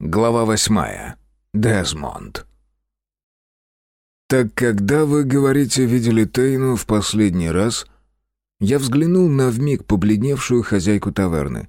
Глава восьмая. Дезмонд. «Так когда вы, говорите, видели Тейну в последний раз?» Я взглянул на вмиг побледневшую хозяйку таверны.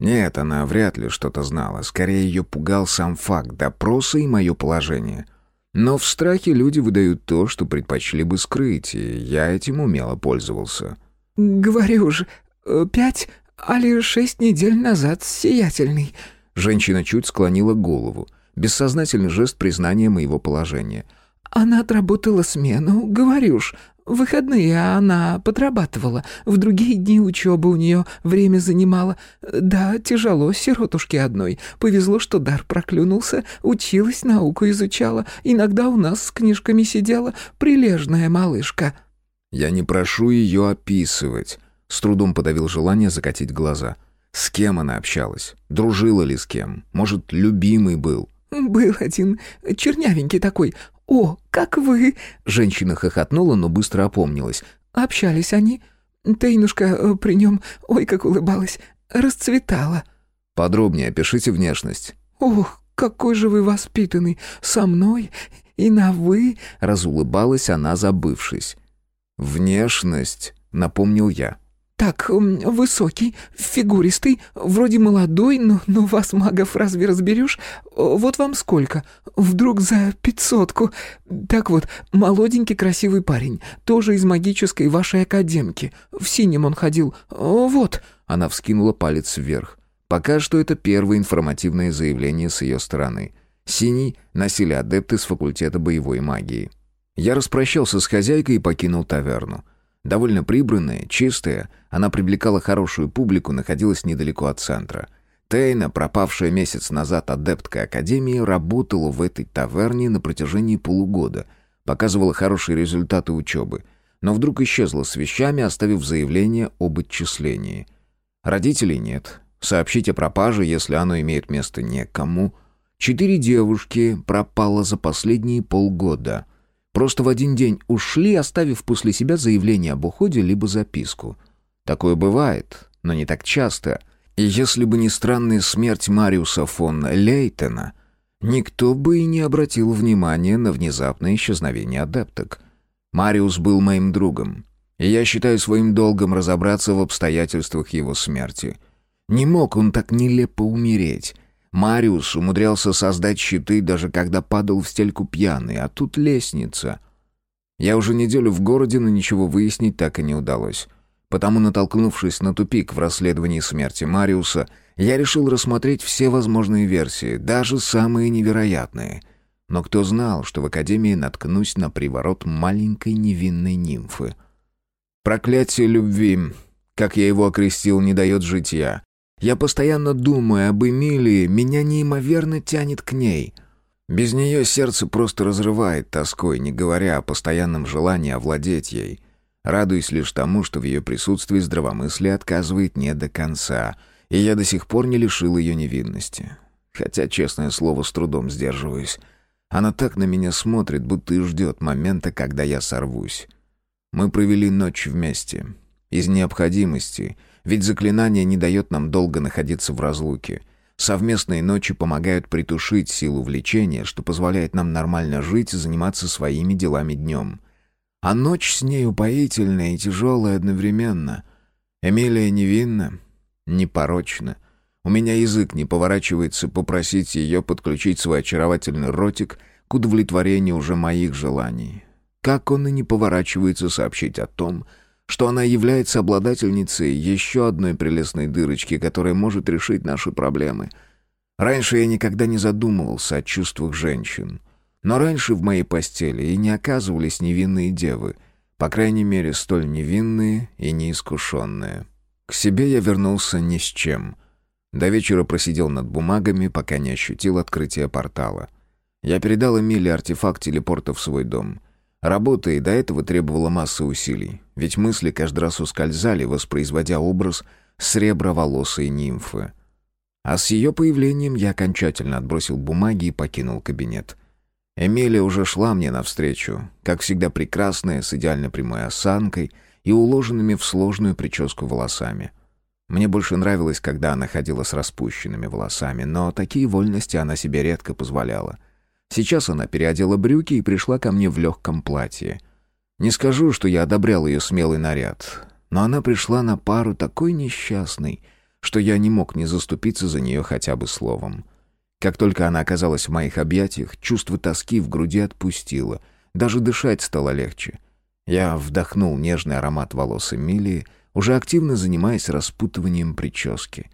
Нет, она вряд ли что-то знала. Скорее, ее пугал сам факт допроса и мое положение. Но в страхе люди выдают то, что предпочли бы скрыть, и я этим умело пользовался. «Говорю же, э, пять, али шесть недель назад, сиятельный», Женщина чуть склонила голову. Бессознательный жест признания моего положения. «Она отработала смену, говорю ж. Выходные она подрабатывала. В другие дни учеба у нее время занимала. Да, тяжело, сиротушке одной. Повезло, что дар проклюнулся. Училась, науку изучала. Иногда у нас с книжками сидела. Прилежная малышка». «Я не прошу ее описывать». С трудом подавил желание закатить глаза. «Я с кем она общалась? Дружила ли с кем? Может, любимый был? «Был один, чернявенький такой. О, как вы!» Женщина хохотнула, но быстро опомнилась. «Общались они. Тейнушка э, при нем, ой, как улыбалась, расцветала». «Подробнее опишите внешность». «Ох, какой же вы воспитанный! Со мной и на «вы»!» Разулыбалась она, забывшись. «Внешность», — напомнил я. «Так, высокий, фигуристый, вроде молодой, но, но вас, магов, разве разберешь? Вот вам сколько? Вдруг за пятьсотку? Так вот, молоденький красивый парень, тоже из магической вашей академки. В синем он ходил. Вот!» Она вскинула палец вверх. Пока что это первое информативное заявление с ее стороны. Синий носили адепты с факультета боевой магии. Я распрощался с хозяйкой и покинул таверну. Довольно прибранная, чистая, она привлекала хорошую публику, находилась недалеко от центра. Тейна, пропавшая месяц назад адептка Академии, работала в этой таверне на протяжении полугода, показывала хорошие результаты учебы, но вдруг исчезла с вещами, оставив заявление об отчислении. Родителей нет. Сообщить о пропаже, если оно имеет место, некому. Четыре девушки пропало за последние полгода — Просто в один день ушли, оставив после себя заявление об уходе либо записку. Такое бывает, но не так часто. И если бы не странная смерть Мариуса фон Лейтена, никто бы и не обратил внимания на внезапное исчезновение адепток. Мариус был моим другом, и я считаю своим долгом разобраться в обстоятельствах его смерти. Не мог он так нелепо умереть, Мариус умудрялся создать щиты, даже когда падал в стельку пьяный, а тут лестница. Я уже неделю в городе, но ничего выяснить так и не удалось. Потому, натолкнувшись на тупик в расследовании смерти Мариуса, я решил рассмотреть все возможные версии, даже самые невероятные. Но кто знал, что в Академии наткнусь на приворот маленькой невинной нимфы? Проклятие любви, как я его окрестил, не дает житья. Я постоянно думаю об Эмилии, меня неимоверно тянет к ней. Без нее сердце просто разрывает тоской, не говоря о постоянном желании овладеть ей. Радуюсь лишь тому, что в ее присутствии здравомыслие отказывает не до конца, и я до сих пор не лишил ее невинности. Хотя, честное слово, с трудом сдерживаюсь. Она так на меня смотрит, будто и ждет момента, когда я сорвусь. Мы провели ночь вместе. Из необходимости — ведь заклинание не дает нам долго находиться в разлуке. Совместные ночи помогают притушить силу влечения, что позволяет нам нормально жить и заниматься своими делами днем. А ночь с ней упоительная и тяжелая одновременно. Эмилия невинна, непорочна. У меня язык не поворачивается попросить ее подключить свой очаровательный ротик к удовлетворению уже моих желаний. Как он и не поворачивается сообщить о том, что она является обладательницей еще одной прелестной дырочки, которая может решить наши проблемы. Раньше я никогда не задумывался о чувствах женщин. Но раньше в моей постели и не оказывались невинные девы, по крайней мере, столь невинные и неискушенные. К себе я вернулся ни с чем. До вечера просидел над бумагами, пока не ощутил открытие портала. Я передал Эмиле артефакт телепорта в свой дом — Работа и до этого требовала массы усилий, ведь мысли каждый раз ускользали, воспроизводя образ среброволосой нимфы. А с ее появлением я окончательно отбросил бумаги и покинул кабинет. Эмилия уже шла мне навстречу, как всегда прекрасная, с идеально прямой осанкой и уложенными в сложную прическу волосами. Мне больше нравилось, когда она ходила с распущенными волосами, но такие вольности она себе редко позволяла. Сейчас она переодела брюки и пришла ко мне в легком платье. Не скажу, что я одобрял ее смелый наряд, но она пришла на пару такой несчастной, что я не мог не заступиться за нее хотя бы словом. Как только она оказалась в моих объятиях, чувство тоски в груди отпустило, даже дышать стало легче. Я вдохнул нежный аромат волос Эмилии, уже активно занимаясь распутыванием прически.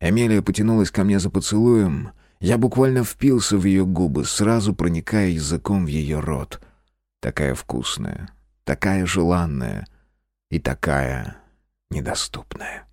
Эмилия потянулась ко мне за поцелуем. Я буквально впился в ее губы, сразу проникая языком в ее рот. Такая вкусная, такая желанная и такая недоступная.